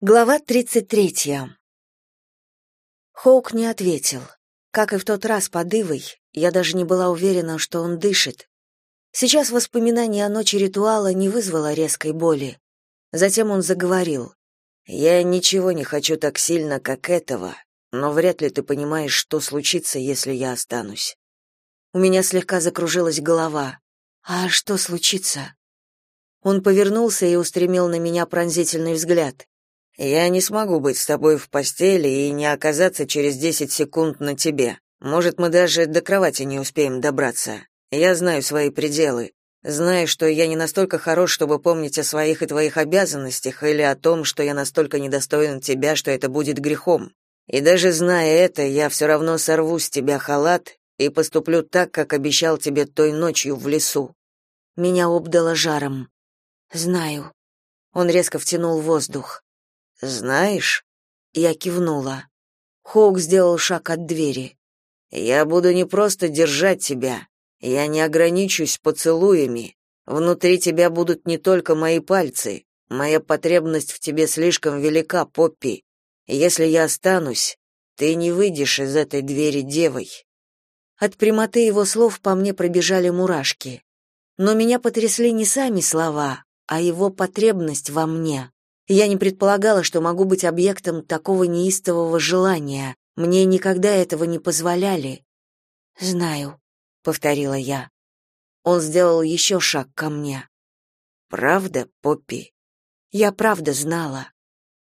Глава 33. Хоук не ответил. Как и в тот раз под Ивой, я даже не была уверена, что он дышит. Сейчас воспоминание о ночи ритуала не вызвало резкой боли. Затем он заговорил. «Я ничего не хочу так сильно, как этого, но вряд ли ты понимаешь, что случится, если я останусь». У меня слегка закружилась голова. «А что случится?» Он повернулся и устремил на меня пронзительный взгляд. Я не смогу быть с тобой в постели и не оказаться через десять секунд на тебе. Может, мы даже до кровати не успеем добраться. Я знаю свои пределы. Знаю, что я не настолько хорош, чтобы помнить о своих и твоих обязанностях или о том, что я настолько недостоин тебя, что это будет грехом. И даже зная это, я все равно сорву с тебя халат и поступлю так, как обещал тебе той ночью в лесу. Меня обдало жаром. Знаю. Он резко втянул воздух. Знаешь? Я кивнула. Хоук сделал шаг от двери. Я буду не просто держать тебя. Я не ограничусь поцелуями. Внутри тебя будут не только мои пальцы. Моя потребность в тебе слишком велика, Поппи. Если я останусь, ты не выйдешь из этой двери девой. От прямоты его слов по мне пробежали мурашки. Но меня потрясли не сами слова, а его потребность во мне. Я не предполагала, что могу быть объектом такого неистового желания. Мне никогда этого не позволяли. Знаю, повторила я. Он сделал еще шаг ко мне. Правда, Поппи? Я правда знала.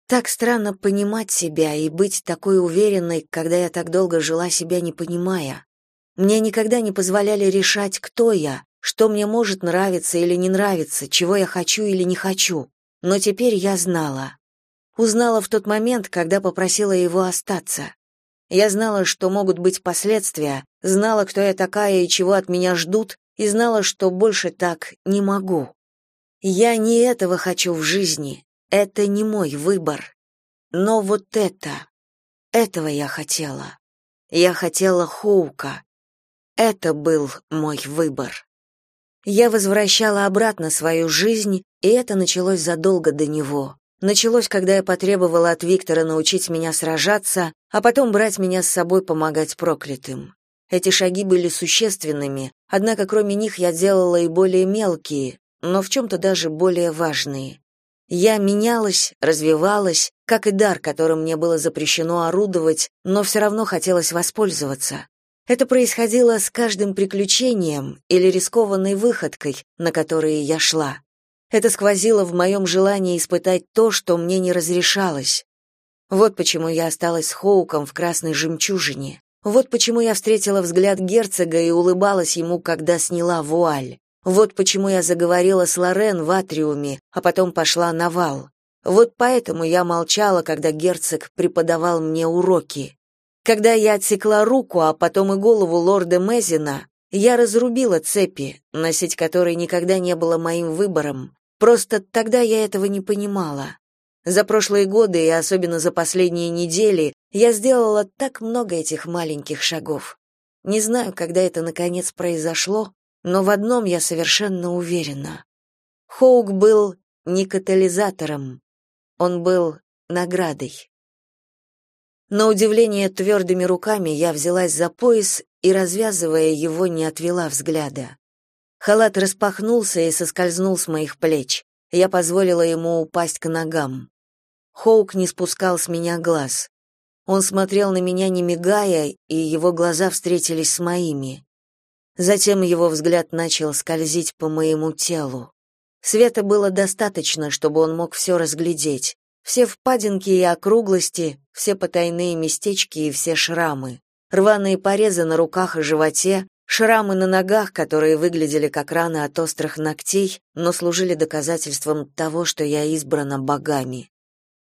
Так странно понимать себя и быть такой уверенной, когда я так долго жила себя не понимая. Мне никогда не позволяли решать, кто я, что мне может нравиться или не нравиться, чего я хочу или не хочу. Но теперь я знала. Узнала в тот момент, когда попросила его остаться. Я знала, что могут быть последствия, знала, кто я такая и чего от меня ждут, и знала, что больше так не могу. Я не этого хочу в жизни, это не мой выбор. Но вот это, этого я хотела. Я хотела Хоука. Это был мой выбор. Я возвращала обратно свою жизнь, и это началось задолго до него. Началось, когда я потребовала от Виктора научить меня сражаться, а потом брать меня с собой помогать проклятым. Эти шаги были существенными, однако кроме них я делала и более мелкие, но в чем-то даже более важные. Я менялась, развивалась, как и дар, которым мне было запрещено орудовать, но все равно хотелось воспользоваться. Это происходило с каждым приключением или рискованной выходкой, на которые я шла. Это сквозило в моем желании испытать то, что мне не разрешалось. Вот почему я осталась с Хоуком в красной жемчужине. Вот почему я встретила взгляд герцога и улыбалась ему, когда сняла вуаль. Вот почему я заговорила с Лорен в атриуме, а потом пошла на вал. Вот поэтому я молчала, когда герцог преподавал мне уроки. Когда я отсекла руку, а потом и голову лорда Мезина, я разрубила цепи, носить которые никогда не было моим выбором. Просто тогда я этого не понимала. За прошлые годы и особенно за последние недели я сделала так много этих маленьких шагов. Не знаю, когда это наконец произошло, но в одном я совершенно уверена. Хоук был не катализатором, он был наградой. На удивление твердыми руками я взялась за пояс и, развязывая его, не отвела взгляда. Халат распахнулся и соскользнул с моих плеч. Я позволила ему упасть к ногам. Хоук не спускал с меня глаз. Он смотрел на меня не мигая, и его глаза встретились с моими. Затем его взгляд начал скользить по моему телу. Света было достаточно, чтобы он мог все разглядеть. Все впадинки и округлости, все потайные местечки и все шрамы. Рваные порезы на руках и животе, шрамы на ногах, которые выглядели как раны от острых ногтей, но служили доказательством того, что я избрана богами.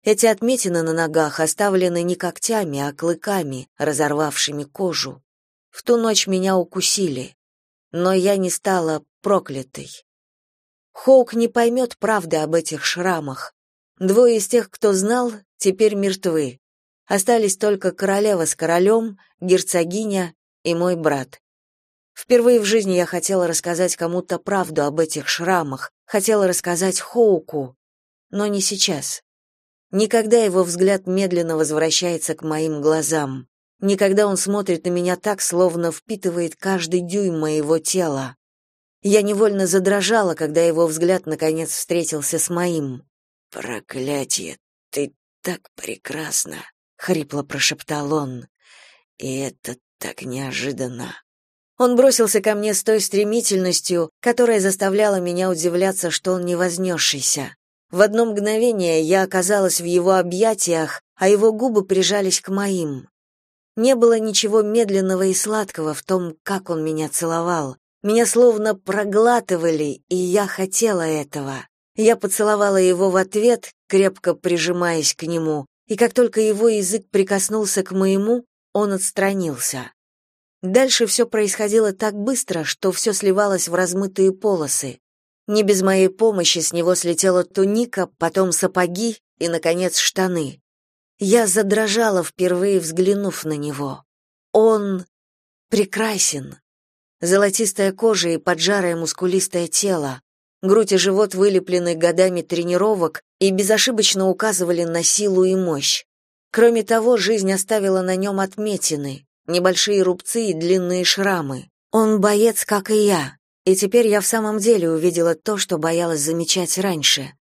Эти отметины на ногах оставлены не когтями, а клыками, разорвавшими кожу. В ту ночь меня укусили, но я не стала проклятой. Хоук не поймет правды об этих шрамах, Двое из тех, кто знал, теперь мертвы. Остались только королева с королем, герцогиня и мой брат. Впервые в жизни я хотела рассказать кому-то правду об этих шрамах, хотела рассказать Хоуку, но не сейчас. Никогда его взгляд медленно возвращается к моим глазам. Никогда он смотрит на меня так, словно впитывает каждый дюйм моего тела. Я невольно задрожала, когда его взгляд наконец встретился с моим. «Проклятие! Ты так прекрасна!» — хрипло прошептал он. «И это так неожиданно!» Он бросился ко мне с той стремительностью, которая заставляла меня удивляться, что он не вознесшийся. В одно мгновение я оказалась в его объятиях, а его губы прижались к моим. Не было ничего медленного и сладкого в том, как он меня целовал. Меня словно проглатывали, и я хотела этого. Я поцеловала его в ответ, крепко прижимаясь к нему, и как только его язык прикоснулся к моему, он отстранился. Дальше все происходило так быстро, что все сливалось в размытые полосы. Не без моей помощи с него слетела туника, потом сапоги и, наконец, штаны. Я задрожала, впервые взглянув на него. Он прекрасен. Золотистая кожа и поджарое мускулистое тело, грудь и живот вылеплены годами тренировок и безошибочно указывали на силу и мощь. Кроме того, жизнь оставила на нем отметины, небольшие рубцы и длинные шрамы. Он боец, как и я, и теперь я в самом деле увидела то, что боялась замечать раньше.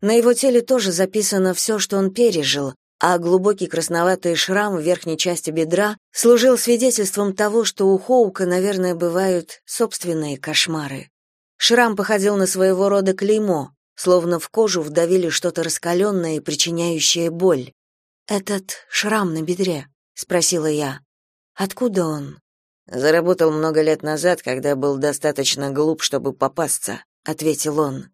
На его теле тоже записано все, что он пережил, а глубокий красноватый шрам в верхней части бедра служил свидетельством того, что у Хоука, наверное, бывают собственные кошмары. Шрам походил на своего рода клеймо, словно в кожу вдавили что-то раскаленное и причиняющее боль. «Этот шрам на бедре?» — спросила я. «Откуда он?» «Заработал много лет назад, когда был достаточно глуп, чтобы попасться», — ответил он.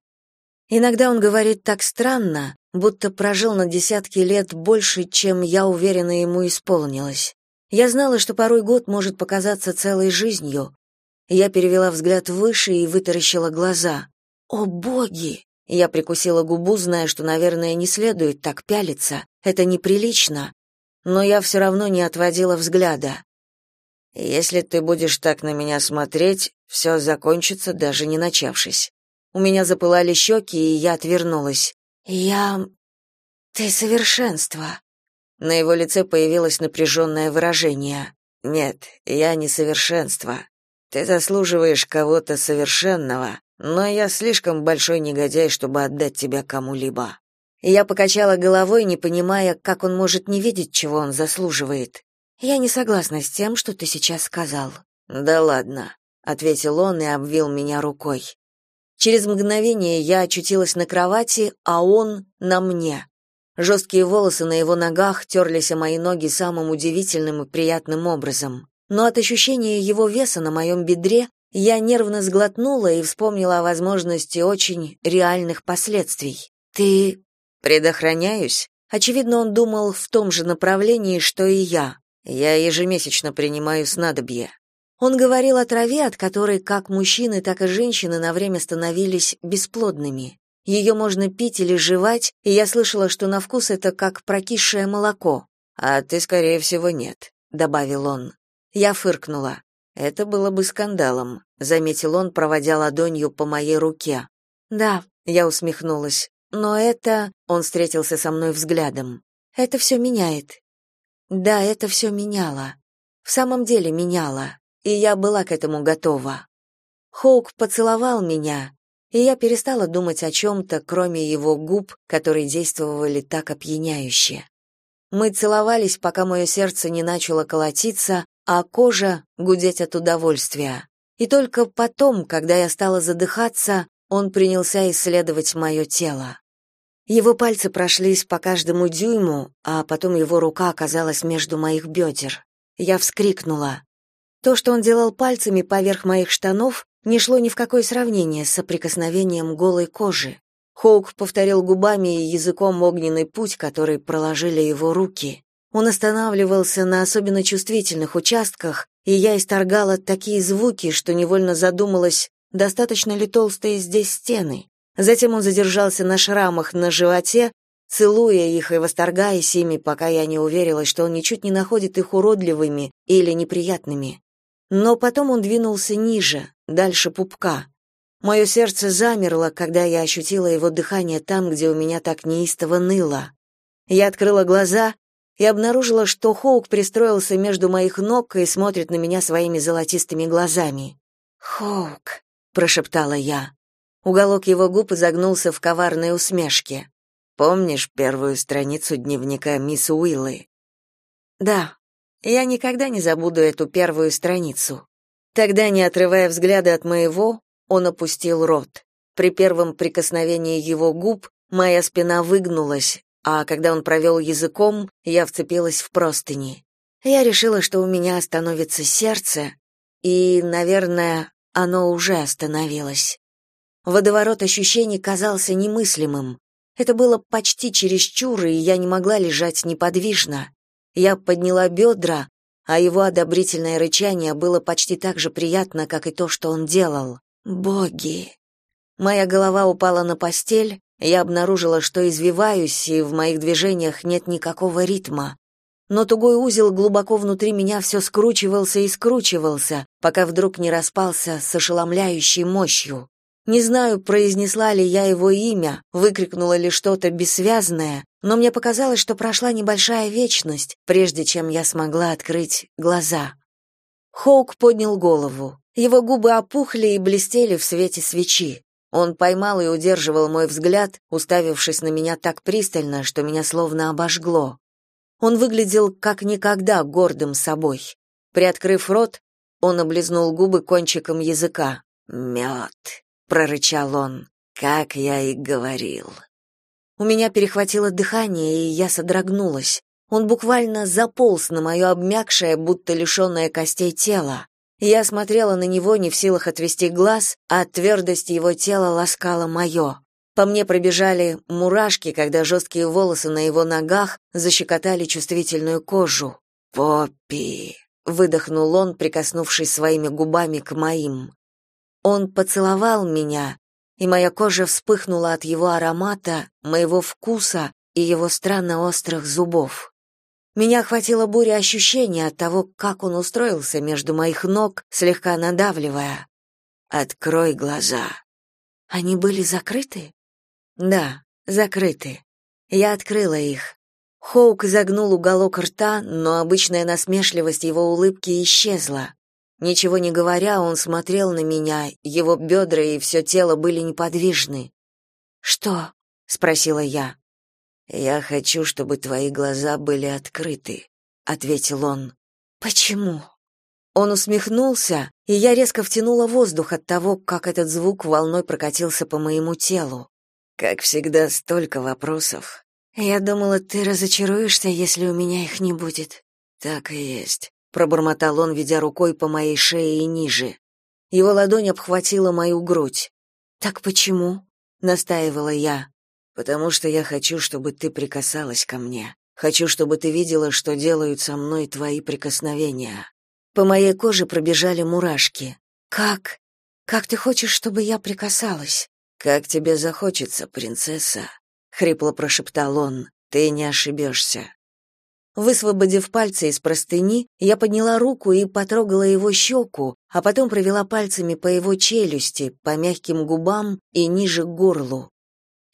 Иногда он говорит так странно, будто прожил на десятки лет больше, чем я уверена ему исполнилось. Я знала, что порой год может показаться целой жизнью. Я перевела взгляд выше и вытаращила глаза. О, боги! Я прикусила губу, зная, что, наверное, не следует так пялиться. Это неприлично. Но я все равно не отводила взгляда. Если ты будешь так на меня смотреть, все закончится, даже не начавшись. У меня запылали щеки, и я отвернулась. «Я... ты совершенство». На его лице появилось напряженное выражение. «Нет, я не совершенство. Ты заслуживаешь кого-то совершенного, но я слишком большой негодяй, чтобы отдать тебя кому-либо». Я покачала головой, не понимая, как он может не видеть, чего он заслуживает. «Я не согласна с тем, что ты сейчас сказал». «Да ладно», — ответил он и обвил меня рукой. Через мгновение я очутилась на кровати, а он на мне. Жесткие волосы на его ногах терлись о мои ноги самым удивительным и приятным образом. Но от ощущения его веса на моем бедре я нервно сглотнула и вспомнила о возможности очень реальных последствий. «Ты...» «Предохраняюсь?» Очевидно, он думал в том же направлении, что и я. «Я ежемесячно принимаю снадобье». Он говорил о траве, от которой как мужчины, так и женщины на время становились бесплодными. Ее можно пить или жевать, и я слышала, что на вкус это как прокисшее молоко. «А ты, скорее всего, нет», — добавил он. Я фыркнула. «Это было бы скандалом», — заметил он, проводя ладонью по моей руке. «Да», — я усмехнулась. «Но это...» — он встретился со мной взглядом. «Это все меняет». Да, это все меняло. В самом деле меняло и я была к этому готова. Хоук поцеловал меня, и я перестала думать о чем-то, кроме его губ, которые действовали так опьяняюще. Мы целовались, пока мое сердце не начало колотиться, а кожа гудеть от удовольствия. И только потом, когда я стала задыхаться, он принялся исследовать мое тело. Его пальцы прошлись по каждому дюйму, а потом его рука оказалась между моих бедер. Я вскрикнула. То, что он делал пальцами поверх моих штанов, не шло ни в какое сравнение с соприкосновением голой кожи. Хоук повторил губами и языком огненный путь, который проложили его руки. Он останавливался на особенно чувствительных участках, и я исторгала такие звуки, что невольно задумалась, достаточно ли толстые здесь стены. Затем он задержался на шрамах на животе, целуя их и восторгаясь ими, пока я не уверилась, что он ничуть не находит их уродливыми или неприятными. Но потом он двинулся ниже, дальше пупка. Мое сердце замерло, когда я ощутила его дыхание там, где у меня так неистово ныло. Я открыла глаза и обнаружила, что Хоук пристроился между моих ног и смотрит на меня своими золотистыми глазами. «Хоук», — прошептала я. Уголок его губ изогнулся в коварной усмешке. «Помнишь первую страницу дневника мисс Уиллы?» «Да, я никогда не забуду эту первую страницу». Тогда, не отрывая взгляда от моего, он опустил рот. При первом прикосновении его губ моя спина выгнулась, а когда он провел языком, я вцепилась в простыни. Я решила, что у меня остановится сердце, и, наверное, оно уже остановилось. Водоворот ощущений казался немыслимым. Это было почти чересчур, и я не могла лежать неподвижно. Я подняла бедра, а его одобрительное рычание было почти так же приятно, как и то, что он делал. Боги! Моя голова упала на постель, я обнаружила, что извиваюсь, и в моих движениях нет никакого ритма. Но тугой узел глубоко внутри меня все скручивался и скручивался, пока вдруг не распался с ошеломляющей мощью. Не знаю, произнесла ли я его имя, выкрикнула ли что-то бессвязное, но мне показалось, что прошла небольшая вечность, прежде чем я смогла открыть глаза. Хоук поднял голову. Его губы опухли и блестели в свете свечи. Он поймал и удерживал мой взгляд, уставившись на меня так пристально, что меня словно обожгло. Он выглядел как никогда гордым собой. Приоткрыв рот, он облизнул губы кончиком языка. «Мед», — прорычал он, — «как я и говорил». У меня перехватило дыхание, и я содрогнулась. Он буквально заполз на мое обмякшее, будто лишенное костей тело. Я смотрела на него, не в силах отвести глаз, а твердость его тела ласкала мое. По мне пробежали мурашки, когда жесткие волосы на его ногах защекотали чувствительную кожу. «Поппи!» — выдохнул он, прикоснувшись своими губами к моим. Он поцеловал меня, и моя кожа вспыхнула от его аромата, моего вкуса и его странно острых зубов. Меня охватила буря ощущений от того, как он устроился между моих ног, слегка надавливая. «Открой глаза». Они были закрыты? Да, закрыты. Я открыла их. Хоук загнул уголок рта, но обычная насмешливость его улыбки исчезла. Ничего не говоря, он смотрел на меня, его бедра и все тело были неподвижны. «Что?» — спросила я. Я хочу, чтобы твои глаза были открыты, ответил он. Почему? Он усмехнулся, и я резко втянула воздух от того, как этот звук волной прокатился по моему телу. Как всегда, столько вопросов. Я думала, ты разочаруешься, если у меня их не будет. Так и есть, пробормотал он, ведя рукой по моей шее и ниже. Его ладонь обхватила мою грудь. Так почему? настаивала я потому что я хочу, чтобы ты прикасалась ко мне. Хочу, чтобы ты видела, что делают со мной твои прикосновения. По моей коже пробежали мурашки. Как? Как ты хочешь, чтобы я прикасалась? Как тебе захочется, принцесса, хрипло прошептал он. Ты не ошибешься». Высвободив пальцы из простыни, я подняла руку и потрогала его щеку, а потом провела пальцами по его челюсти, по мягким губам и ниже к горлу.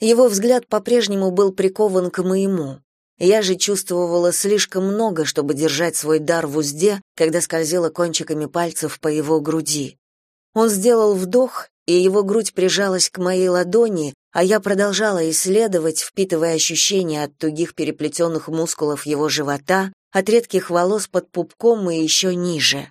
Его взгляд по-прежнему был прикован к моему. Я же чувствовала слишком много, чтобы держать свой дар в узде, когда скользила кончиками пальцев по его груди. Он сделал вдох, и его грудь прижалась к моей ладони, а я продолжала исследовать, впитывая ощущения от тугих переплетенных мускулов его живота, от редких волос под пупком и еще ниже.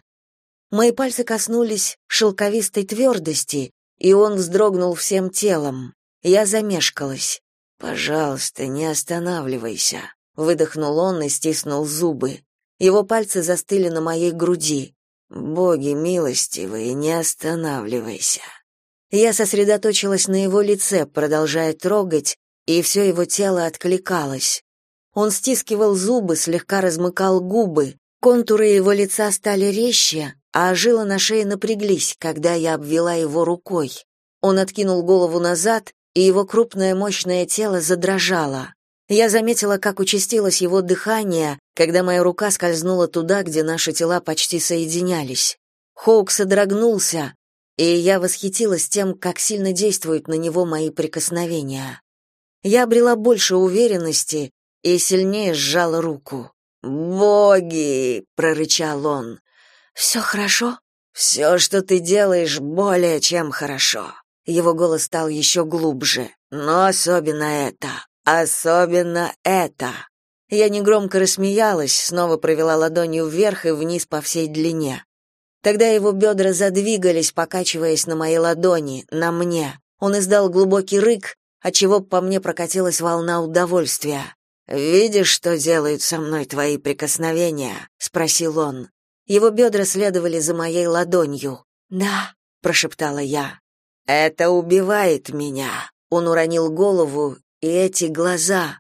Мои пальцы коснулись шелковистой твердости, и он вздрогнул всем телом. Я замешкалась. «Пожалуйста, не останавливайся», — выдохнул он и стиснул зубы. Его пальцы застыли на моей груди. «Боги милостивые, не останавливайся». Я сосредоточилась на его лице, продолжая трогать, и все его тело откликалось. Он стискивал зубы, слегка размыкал губы, контуры его лица стали резче, а жилы на шее напряглись, когда я обвела его рукой. Он откинул голову назад, и его крупное мощное тело задрожало. Я заметила, как участилось его дыхание, когда моя рука скользнула туда, где наши тела почти соединялись. Хоук содрогнулся, и я восхитилась тем, как сильно действуют на него мои прикосновения. Я обрела больше уверенности, и сильнее сжал руку. «Боги!» — прорычал он. «Все хорошо?» «Все, что ты делаешь, более чем хорошо». Его голос стал еще глубже. «Но особенно это. Особенно это». Я негромко рассмеялась, снова провела ладонью вверх и вниз по всей длине. Тогда его бедра задвигались, покачиваясь на моей ладони, на мне. Он издал глубокий рык, отчего по мне прокатилась волна удовольствия. «Видишь, что делают со мной твои прикосновения?» — спросил он. Его бедра следовали за моей ладонью. «Да», — прошептала я. «Это убивает меня». Он уронил голову, и эти глаза.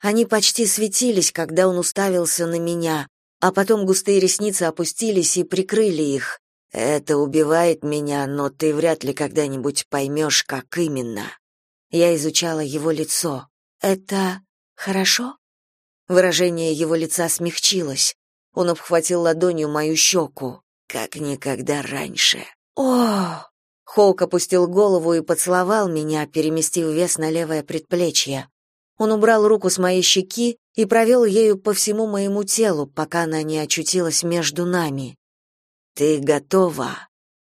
Они почти светились, когда он уставился на меня, а потом густые ресницы опустились и прикрыли их. Это убивает меня, но ты вряд ли когда-нибудь поймешь, как именно. Я изучала его лицо. Это хорошо? Выражение его лица смягчилось. Он обхватил ладонью мою щеку, как никогда раньше. О! Хоук опустил голову и поцеловал меня, переместив вес на левое предплечье. Он убрал руку с моей щеки и провел ею по всему моему телу, пока она не очутилась между нами. «Ты готова?»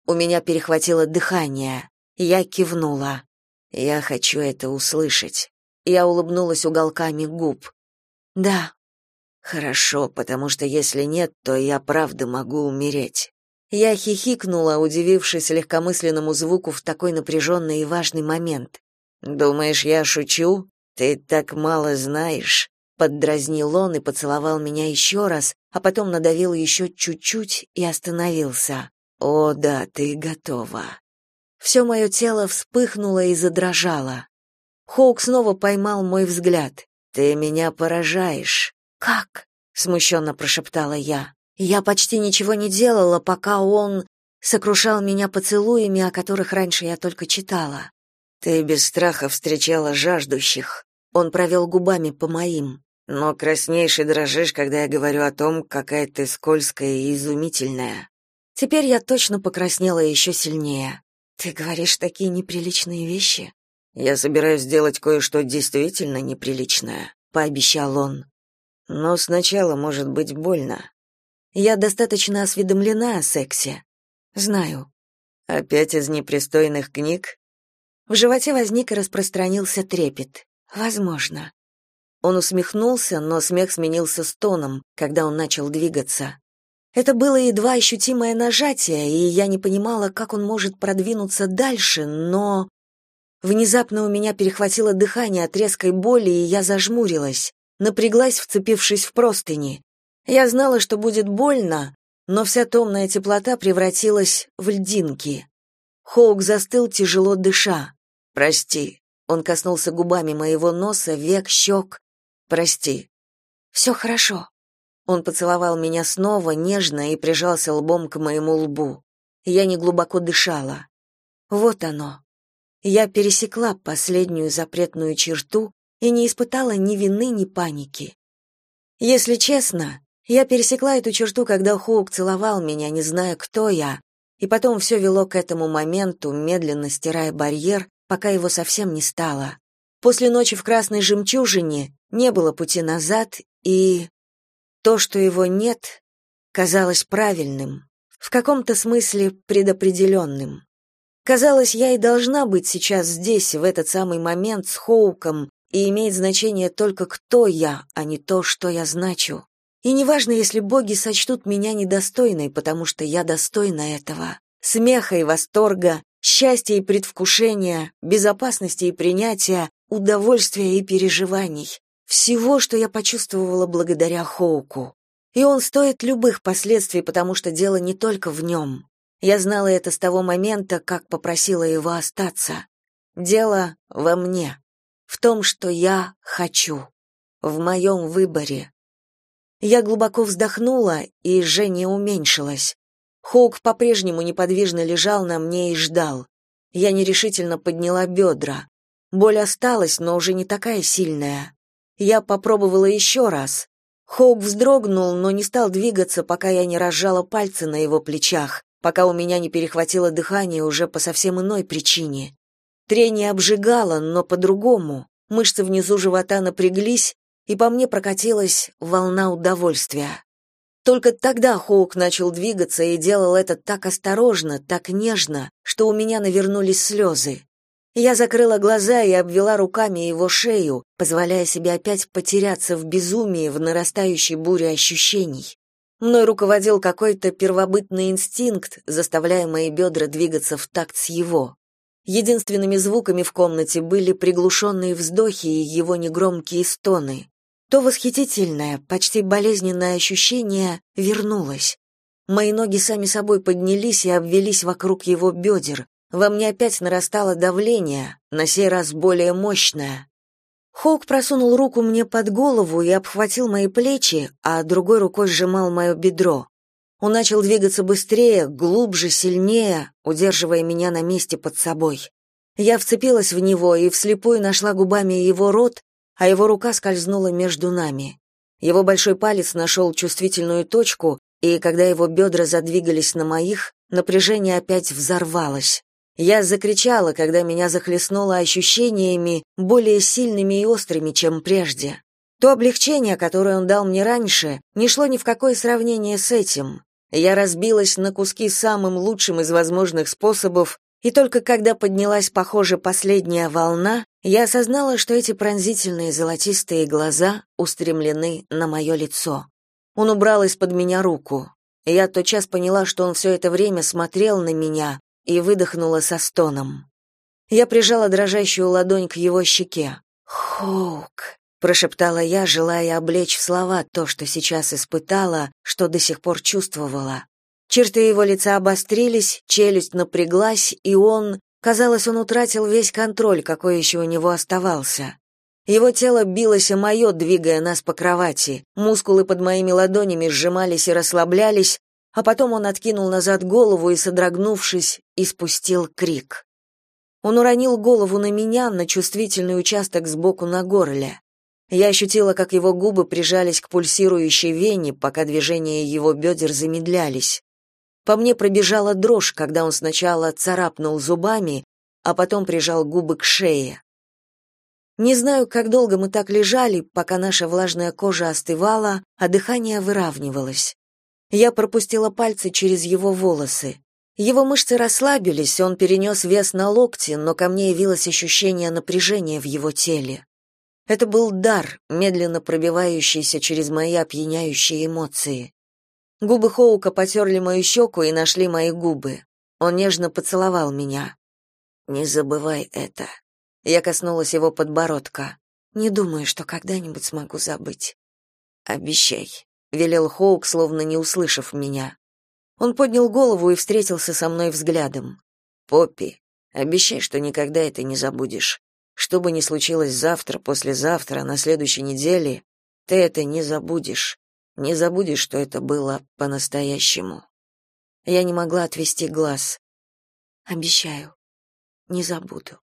У меня перехватило дыхание. Я кивнула. «Я хочу это услышать». Я улыбнулась уголками губ. «Да». «Хорошо, потому что если нет, то я правда могу умереть». Я хихикнула, удивившись легкомысленному звуку в такой напряженный и важный момент. «Думаешь, я шучу? Ты так мало знаешь». Поддразнил он и поцеловал меня еще раз, а потом надавил еще чуть-чуть и остановился. «О, да, ты готова». Все мое тело вспыхнуло и задрожало. Хоук снова поймал мой взгляд. «Ты меня поражаешь». «Как?» — смущенно прошептала я. Я почти ничего не делала, пока он сокрушал меня поцелуями, о которых раньше я только читала. Ты без страха встречала жаждущих. Он провел губами по моим. Но краснеешь и дрожишь, когда я говорю о том, какая ты скользкая и изумительная. Теперь я точно покраснела еще сильнее. Ты говоришь такие неприличные вещи? Я собираюсь сделать кое-что действительно неприличное, пообещал он. Но сначала может быть больно. Я достаточно осведомлена о сексе. Знаю. Опять из непристойных книг? В животе возник и распространился трепет. Возможно. Он усмехнулся, но смех сменился стоном, когда он начал двигаться. Это было едва ощутимое нажатие, и я не понимала, как он может продвинуться дальше, но... Внезапно у меня перехватило дыхание от резкой боли, и я зажмурилась, напряглась, вцепившись в простыни. Я знала, что будет больно, но вся томная теплота превратилась в льдинки. Хоук застыл, тяжело дыша. «Прости». Он коснулся губами моего носа, век, щек. «Прости». «Все хорошо». Он поцеловал меня снова, нежно, и прижался лбом к моему лбу. Я неглубоко дышала. Вот оно. Я пересекла последнюю запретную черту и не испытала ни вины, ни паники. Если честно, я пересекла эту черту, когда Хоук целовал меня, не зная, кто я, и потом все вело к этому моменту, медленно стирая барьер, пока его совсем не стало. После ночи в Красной Жемчужине не было пути назад, и то, что его нет, казалось правильным, в каком-то смысле предопределенным. Казалось, я и должна быть сейчас здесь, в этот самый момент, с Хоуком, и имеет значение только кто я, а не то, что я значу. И неважно, если боги сочтут меня недостойной, потому что я достойна этого. Смеха и восторга, счастья и предвкушения, безопасности и принятия, удовольствия и переживаний. Всего, что я почувствовала благодаря Хоуку. И он стоит любых последствий, потому что дело не только в нем. Я знала это с того момента, как попросила его остаться. Дело во мне, в том, что я хочу, в моем выборе. Я глубоко вздохнула, и жжение уменьшилось. Хоук по-прежнему неподвижно лежал на мне и ждал. Я нерешительно подняла бедра. Боль осталась, но уже не такая сильная. Я попробовала еще раз. Хоук вздрогнул, но не стал двигаться, пока я не разжала пальцы на его плечах, пока у меня не перехватило дыхание уже по совсем иной причине. Трение обжигало, но по-другому. Мышцы внизу живота напряглись, и по мне прокатилась волна удовольствия. Только тогда Хоук начал двигаться и делал это так осторожно, так нежно, что у меня навернулись слезы. Я закрыла глаза и обвела руками его шею, позволяя себе опять потеряться в безумии, в нарастающей буре ощущений. Мной руководил какой-то первобытный инстинкт, заставляя мои бедра двигаться в такт с его. Единственными звуками в комнате были приглушенные вздохи и его негромкие стоны. То восхитительное, почти болезненное ощущение вернулось. Мои ноги сами собой поднялись и обвелись вокруг его бедер. Во мне опять нарастало давление, на сей раз более мощное. Хоук просунул руку мне под голову и обхватил мои плечи, а другой рукой сжимал мое бедро. Он начал двигаться быстрее, глубже, сильнее, удерживая меня на месте под собой. Я вцепилась в него и вслепую нашла губами его рот, а его рука скользнула между нами. Его большой палец нашел чувствительную точку, и когда его бедра задвигались на моих, напряжение опять взорвалось. Я закричала, когда меня захлестнуло ощущениями более сильными и острыми, чем прежде. То облегчение, которое он дал мне раньше, не шло ни в какое сравнение с этим. Я разбилась на куски самым лучшим из возможных способов, и только когда поднялась, похоже, последняя волна, я осознала, что эти пронзительные золотистые глаза устремлены на мое лицо. Он убрал из-под меня руку. Я тотчас поняла, что он все это время смотрел на меня и выдохнула со стоном. Я прижала дрожащую ладонь к его щеке. «Хоук», — прошептала я, желая облечь в слова то, что сейчас испытала, что до сих пор чувствовала. Черты его лица обострились, челюсть напряглась, и он, казалось, он утратил весь контроль, какой еще у него оставался. Его тело билось о мое, двигая нас по кровати. Мускулы под моими ладонями сжимались и расслаблялись, а потом он откинул назад голову и, содрогнувшись, испустил крик. Он уронил голову на меня, на чувствительный участок сбоку на горле. Я ощутила, как его губы прижались к пульсирующей вене, пока движения его бедер замедлялись. По мне пробежала дрожь, когда он сначала царапнул зубами, а потом прижал губы к шее. Не знаю, как долго мы так лежали, пока наша влажная кожа остывала, а дыхание выравнивалось. Я пропустила пальцы через его волосы. Его мышцы расслабились, он перенес вес на локти, но ко мне явилось ощущение напряжения в его теле. Это был дар, медленно пробивающийся через мои опьяняющие эмоции. Губы Хоука потерли мою щеку и нашли мои губы. Он нежно поцеловал меня. «Не забывай это». Я коснулась его подбородка. «Не думаю, что когда-нибудь смогу забыть». «Обещай», — велел Хоук, словно не услышав меня. Он поднял голову и встретился со мной взглядом. «Поппи, обещай, что никогда это не забудешь. Что бы ни случилось завтра, послезавтра, на следующей неделе, ты это не забудешь. Не забудешь, что это было по-настоящему. Я не могла отвести глаз. Обещаю, не забуду.